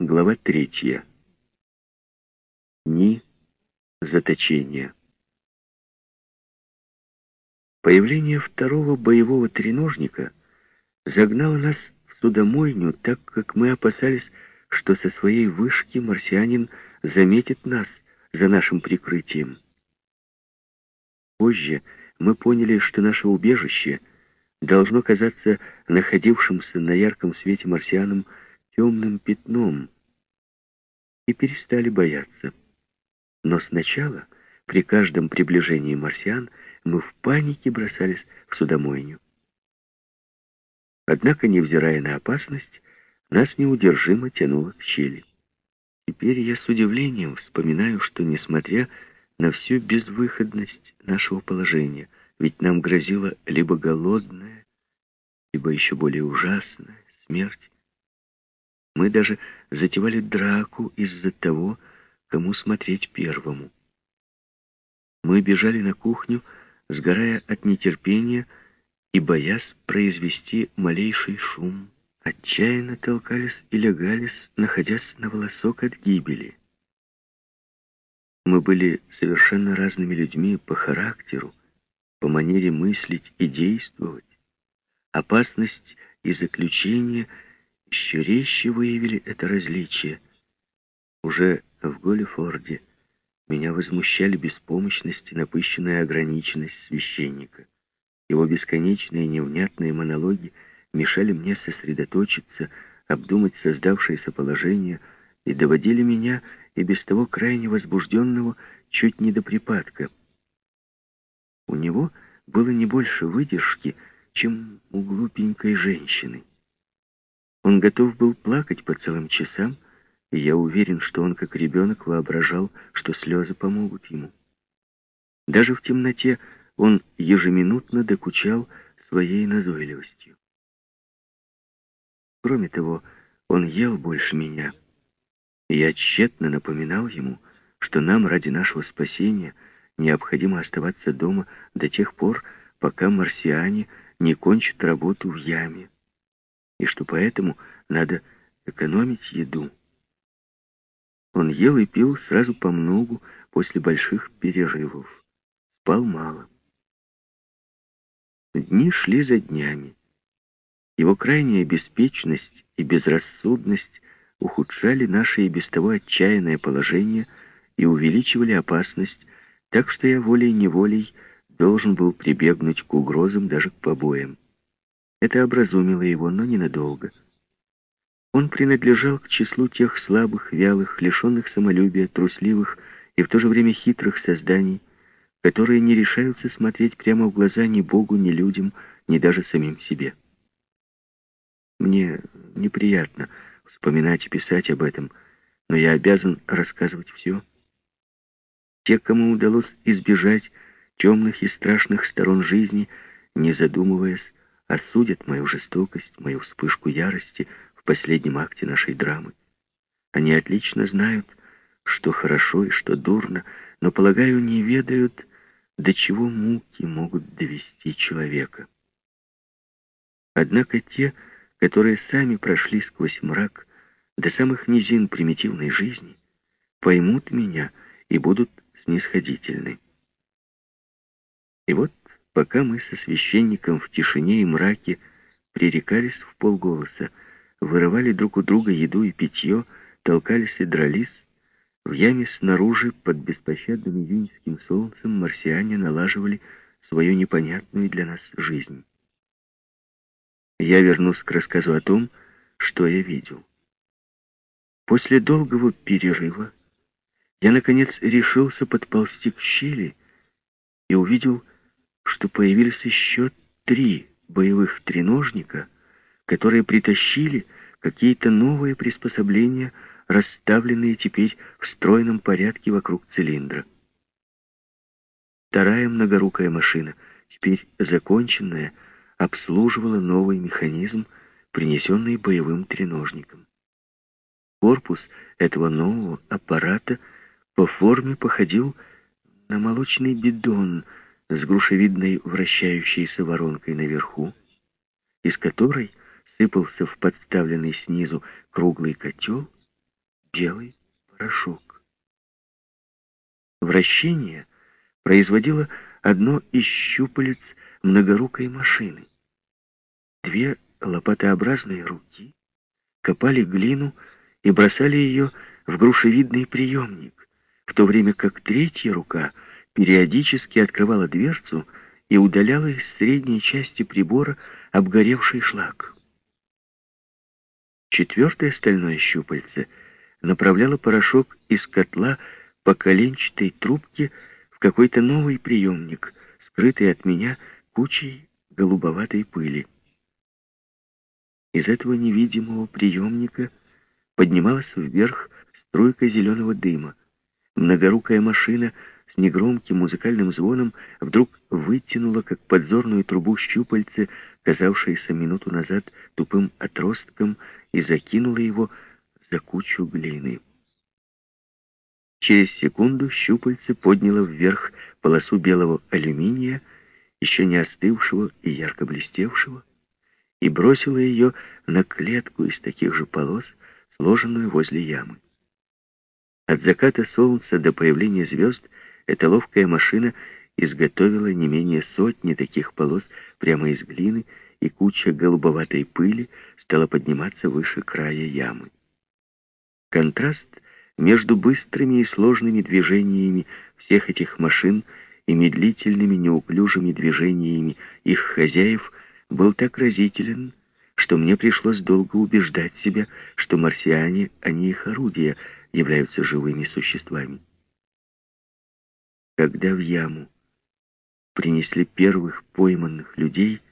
Глава третья. Дни заточения. Появление второго боевого треножника загнало нас в судомойню, так как мы опасались, что со своей вышки марсианин заметит нас за нашим прикрытием. Позже мы поняли, что наше убежище должно казаться находившимся на ярком свете марсианам темным пятном, и перестали бояться. Но сначала, при каждом приближении марсиан, мы в панике бросались в судомойню. Однако, невзирая на опасность, нас неудержимо тянуло к щели. Теперь я с удивлением вспоминаю, что, несмотря на всю безвыходность нашего положения, ведь нам грозила либо голодная, либо еще более ужасная смерть. Мы даже затевали драку из-за того, кому смотреть первому. Мы бежали на кухню, сгорая от нетерпения и боясь произвести малейший шум. Отчаянно толкались и легались, находясь на волосок от гибели. Мы были совершенно разными людьми по характеру, по манере мыслить и действовать. Опасность и заключение еще резче выявили это различие. Уже в Голлифорде меня возмущали беспомощность и напыщенная ограниченность священника. Его бесконечные невнятные монологи мешали мне сосредоточиться, обдумать создавшееся положение и доводили меня и без того крайне возбужденного чуть не до припадка. У него было не больше выдержки, чем у глупенькой женщины. Он готов был плакать по целым часам, и я уверен, что он, как ребенок, воображал, что слезы помогут ему. Даже в темноте он ежеминутно докучал своей назойливостью. Кроме того, он ел больше меня, я тщетно напоминал ему, что нам ради нашего спасения необходимо оставаться дома до тех пор, пока марсиане не кончат работу в яме, и что поэтому надо экономить еду. Он ел и пил сразу по многу после больших перерывов. Спал мало. Дни шли за днями. Его крайняя беспечность и безрассудность ухудшали наше и без того отчаянное положение и увеличивали опасность, так что я волей-неволей должен был прибегнуть к угрозам, даже к побоям. Это образумило его, но ненадолго. Он принадлежал к числу тех слабых, вялых, лишенных самолюбия, трусливых и в то же время хитрых созданий, которые не решаются смотреть прямо в глаза ни Богу, ни людям, ни даже самим себе. Мне неприятно вспоминать и писать об этом, но я обязан рассказывать все. Те, кому удалось избежать темных и страшных сторон жизни, не задумываясь, осудят мою жестокость, мою вспышку ярости в последнем акте нашей драмы. Они отлично знают, что хорошо и что дурно, но, полагаю, не ведают, до чего муки могут довести человека. Однако те, которые сами прошли сквозь мрак до самых низин примитивной жизни, поймут меня и будут снисходительны. И вот, пока мы со священником в тишине и мраке пререкались в полголоса, вырывали друг у друга еду и питье, толкались и дрались, в яме снаружи, под беспощадным июньским солнцем, марсиане налаживали свою непонятную для нас жизнь. Я вернусь к рассказу о том, что я видел. После долгого перерыва я, наконец, решился подползти к щели и увидел, что появились еще три боевых треножника, которые притащили какие-то новые приспособления, расставленные теперь в стройном порядке вокруг цилиндра. Вторая многорукая машина, теперь законченная, обслуживала новый механизм, принесенный боевым треножником. Корпус этого нового аппарата по форме походил на молочный бидон с грушевидной вращающейся воронкой наверху, из которой сыпался в подставленный снизу круглый котел, белый порошок. Вращение производило одно из щупалец многорукой машины. Две лопатообразные руки копали глину и бросали ее в грушевидный приемник, в то время как третья рука периодически открывала дверцу и удаляла из средней части прибора обгоревший шлак. Четвертое стальное щупальце направляло порошок из котла по коленчатой трубке в какой-то новый приемник, скрытый от меня кучей голубоватой пыли. Из этого невидимого приемника поднималась вверх струйка зеленого дыма. Многорукая машина с негромким музыкальным звоном вдруг вытянула, как подзорную трубу щупальце, казавшееся минуту назад тупым отростком, и закинула его за кучу глины. Через секунду щупальце подняло вверх полосу белого алюминия, еще не остывшего и ярко блестевшего, и бросила ее на клетку из таких же полос, сложенную возле ямы. От заката солнца до появления звезд эта ловкая машина изготовила не менее сотни таких полос прямо из глины, и куча голубоватой пыли стала подниматься выше края ямы. Контраст между быстрыми и сложными движениями всех этих машин и медлительными неуклюжими движениями их хозяев был так разителен, что мне пришлось долго убеждать себя, что марсиане, а не их орудия, являются живыми существами. Когда в яму принесли первых пойманных людей,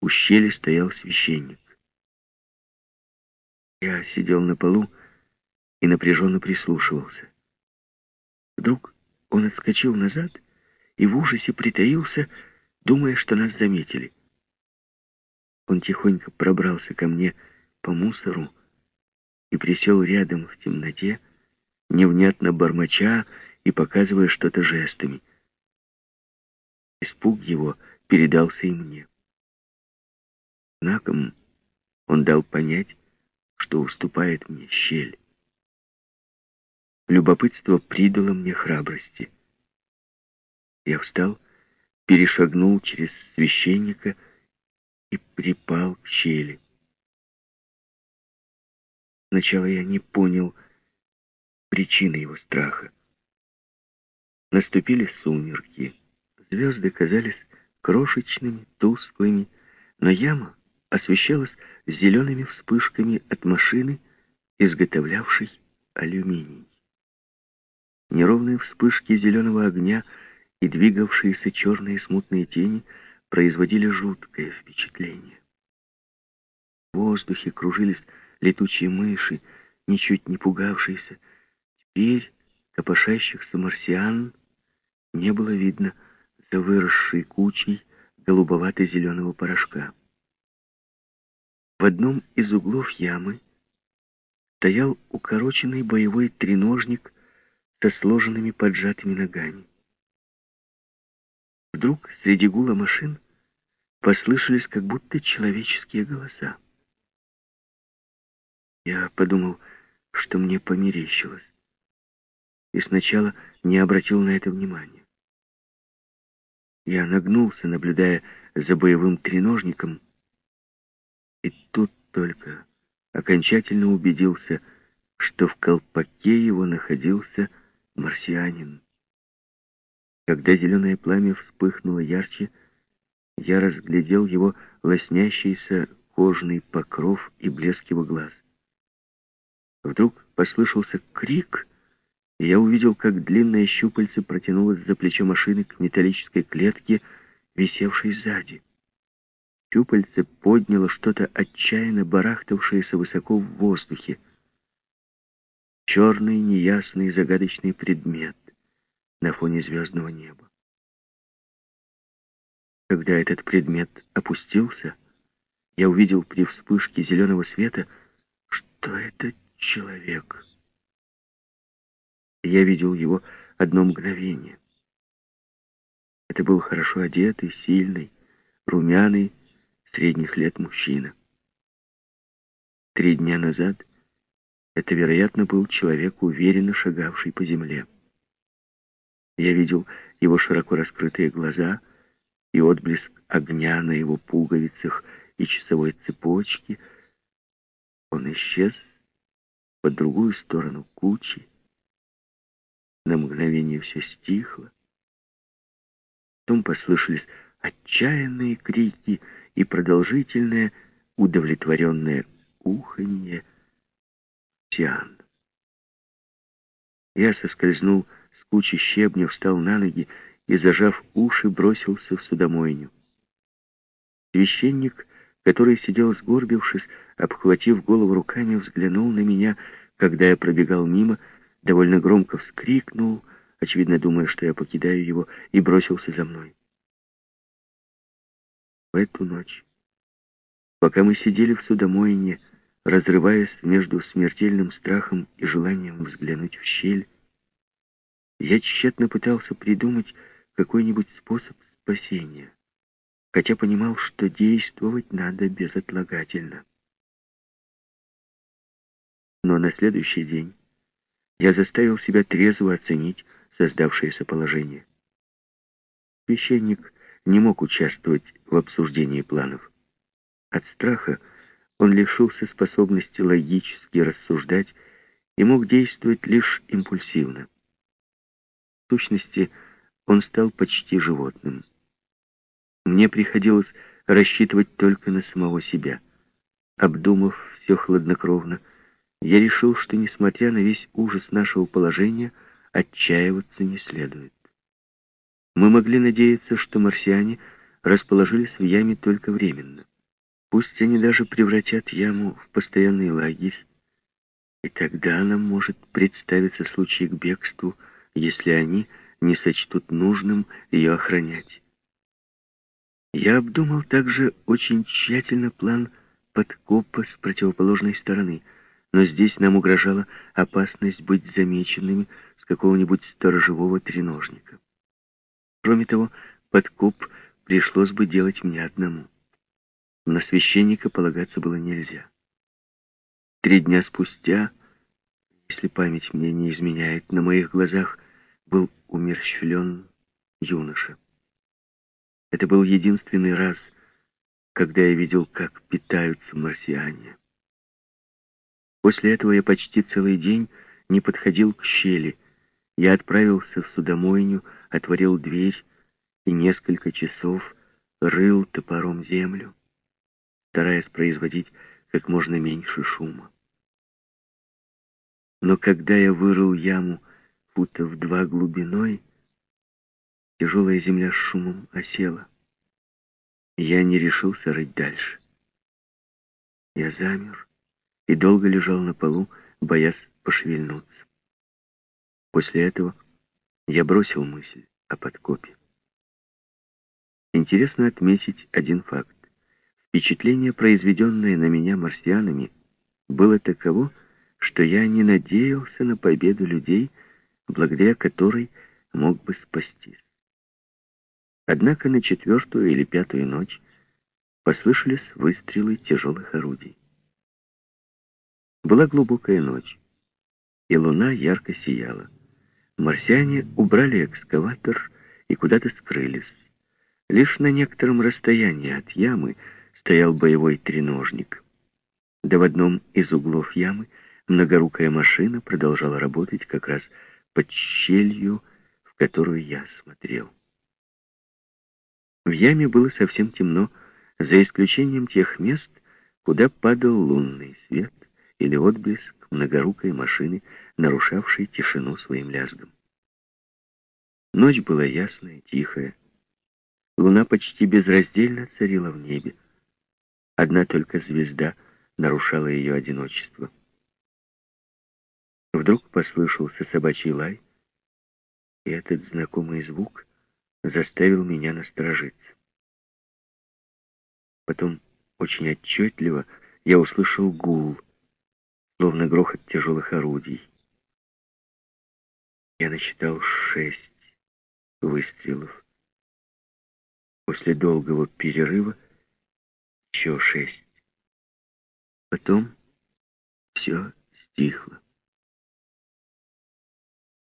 у щели стоял священник. Я сидел на полу и напряженно прислушивался. Вдруг он отскочил назад и в ужасе притаился, думая, что нас заметили. Он тихонько пробрался ко мне по мусору и присел рядом в темноте, невнятно бормоча и показывая что-то жестами. Испуг его передался и мне. Знаком он дал понять, что уступает мне щель. Любопытство придало мне храбрости. Я встал, перешагнул через священника и припал к щели. Сначала я не понял причины его страха. Наступили сумерки. Звезды казались крошечными, тусклыми, но яма освещалась зелеными вспышками от машины, изготовлявшей алюминий. Неровные вспышки зеленого огня и двигавшиеся черные смутные тени производили жуткое впечатление. В воздухе кружились летучие мыши, ничуть не пугавшиеся. Теперь копошащихся марсиан не было видно за выросшей кучей голубовато-зеленого порошка. В одном из углов ямы стоял укороченный боевой треножник со сложенными поджатыми ногами. Вдруг среди гула машин послышались как будто человеческие голоса. Я подумал, что мне померещилось, и сначала не обратил на это внимания. Я нагнулся, наблюдая за боевым треножником, и тут только окончательно убедился, что в колпаке его находился марсианин. Когда зеленое пламя вспыхнуло ярче, я разглядел его лоснящийся кожный покров и блеск его глаз. Вдруг послышался крик, я увидел, как длинное щупальце протянулось за плечо машины к металлической клетке, висевшей сзади. Щупальце подняло что-то отчаянно барахтавшееся высоко в воздухе. Черный, неясный, загадочный предмет — на фоне звездного неба. Когда этот предмет опустился, я увидел при вспышке зеленого света, что это человек. Я видел его одно мгновение. Это был хорошо одетый, сильный, румяный, средних лет мужчина. Три дня назад Это, вероятно, был человек, уверенно шагавший по земле. Я видел его широко раскрытые глаза и отблеск огня на его пуговицах и часовой цепочке. Он исчез по другую сторону кучи. На мгновение все стихло. Потом послышались отчаянные крики и продолжительное удовлетворенное уханье Тиан. Я соскользнул с кучи щебня, встал на ноги и, зажав уши, бросился в судомойню. Священник, который сидел сгорбившись, обхватив голову руками, взглянул на меня, когда я пробегал мимо, довольно громко вскрикнул, очевидно думая, что я покидаю его, и бросился за мной. В эту ночь, пока мы сидели в судомойне, разрываясь между смертельным страхом и желанием взглянуть в щель, я тщетно пытался придумать какой-нибудь способ спасения, хотя понимал, что действовать надо безотлагательно. Но на следующий день я заставил себя трезво оценить создавшееся положение. Священник не мог участвовать в обсуждении планов. От страха он лишился способности логически рассуждать и мог действовать лишь импульсивно. В сущности, он стал почти животным. Мне приходилось рассчитывать только на самого себя. Обдумав все хладнокровно, я решил, что, несмотря на весь ужас нашего положения, отчаиваться не следует. Мы могли надеяться, что марсиане расположились в яме только временно. Пусть они даже превратят яму в постоянный лагерь, и тогда нам может представиться случай к бегству, если они не сочтут нужным ее охранять. Я обдумал также очень тщательно план подкопа с противоположной стороны, но здесь нам угрожала опасность быть замеченными с какого-нибудь сторожевого треножника. Кроме того, подкоп пришлось бы делать мне одному. На священника полагаться было нельзя. Три дня спустя, если память мне не изменяет, на моих глазах был умерщвлен юноша. Это был единственный раз, когда я видел, как питаются марсиане. После этого я почти целый день не подходил к щели. Я отправился в судомойню, отворил дверь и несколько часов рыл топором землю, стараясь производить как можно меньше шума. Но когда я вырыл яму футов два глубиной, тяжелая земля с шумом осела. Я не решился рыть дальше. Я замер и долго лежал на полу, боясь пошевельнуться. После этого я бросил мысль о подкопе. Интересно отметить один факт. Впечатление, произведенное на меня марсианами, было таково, что я не надеялся на победу людей, благодаря которой мог бы спастись. Однако на четвертую или пятую ночь послышались выстрелы тяжелых орудий. Была глубокая ночь, и луна ярко сияла. Марсиане убрали экскаватор и куда-то скрылись. Лишь на некотором расстоянии от ямы стоял боевой треножник. Да в одном из углов ямы многорукая машина продолжала работать как раз под щелью, в которую я смотрел. В яме было совсем темно, за исключением тех мест, куда падал лунный свет или отблеск многорукой машины, нарушавшей тишину своим лязгом. Ночь была ясная, тихая. Луна почти безраздельно царила в небе. Одна только звезда нарушала ее одиночество. Вдруг послышался собачий лай, и этот знакомый звук заставил меня насторожиться. Потом очень отчетливо я услышал гул, словно грохот тяжелых орудий. Я насчитал шесть выстрелов. После долгого перерыва еще шесть. Потом все стихла.